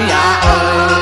Maria.